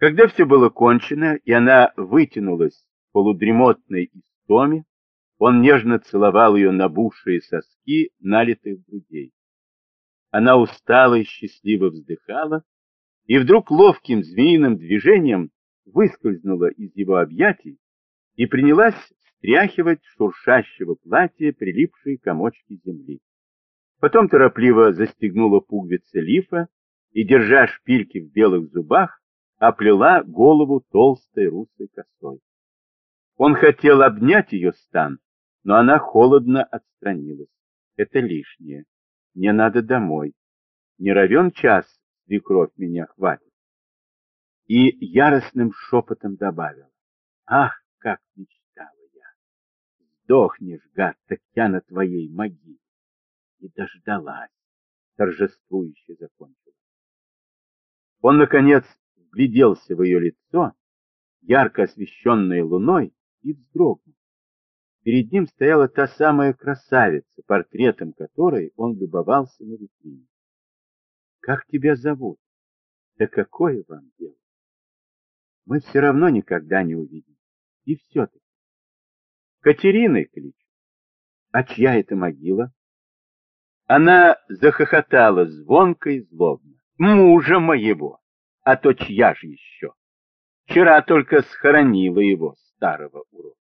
Когда все было кончено, и она вытянулась в полудремотной истоме, он нежно целовал ее набухшие соски, налитых грудей. Она устала и счастливо вздыхала, и вдруг ловким змеиным движением выскользнула из его объятий и принялась стряхивать шуршащего платья прилипшие комочки земли. Потом торопливо застегнула пуговицы лифа и, держа шпильки в белых зубах, оплела голову толстой русой косой. Он хотел обнять ее стан, но она холодно отстранилась. Это лишнее. Мне надо домой. Не равен час, свекровь меня хватит. И яростным шепотом добавил. Ах, как мечтала я! Сдохнешь, гад, так я на твоей могиле. И дождалась, торжествующе закончила. Он, наконец, вгляделся в ее лицо, ярко освещенное луной, и вздрогнул. Перед ним стояла та самая красавица, портретом которой он любовался на витрине. «Как тебя зовут? Да какое вам дело? Мы все равно никогда не увидим. И все-таки. Катериной кличу. А чья это могила?» Она захохотала звонко и злобно. «Мужа моего! А то чья же еще? Вчера только схоронила его, старого урода.